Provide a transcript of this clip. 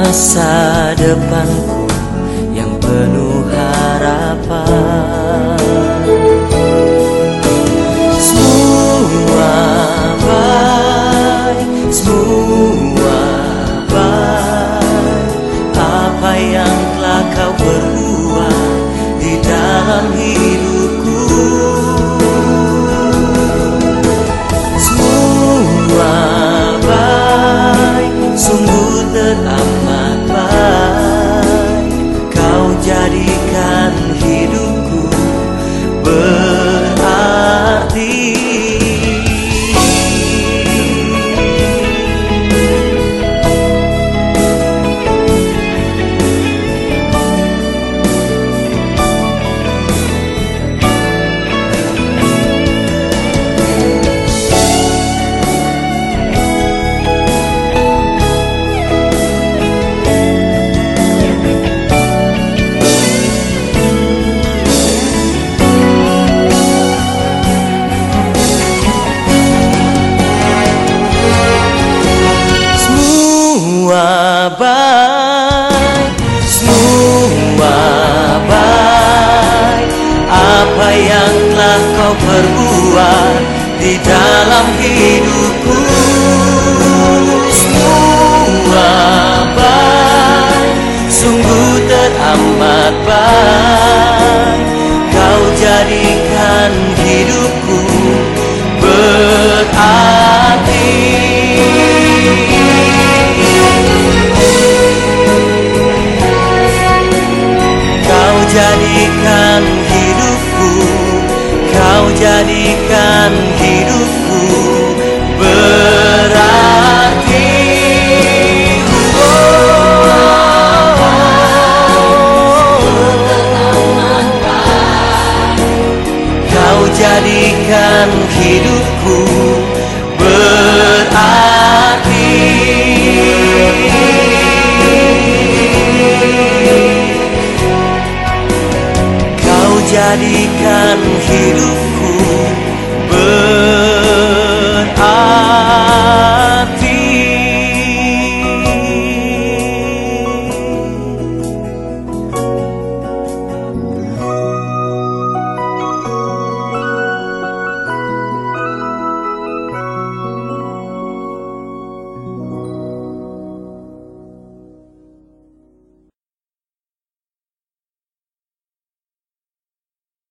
masa depanku baik, semua baik Apa yang telah kau perbuat di dalam hidupku? Semua baik, sungguh teramat baik Kau jadikan hidupku hidupku berarti Kau jadikan hidupku berarti. Kau jadikan hidupku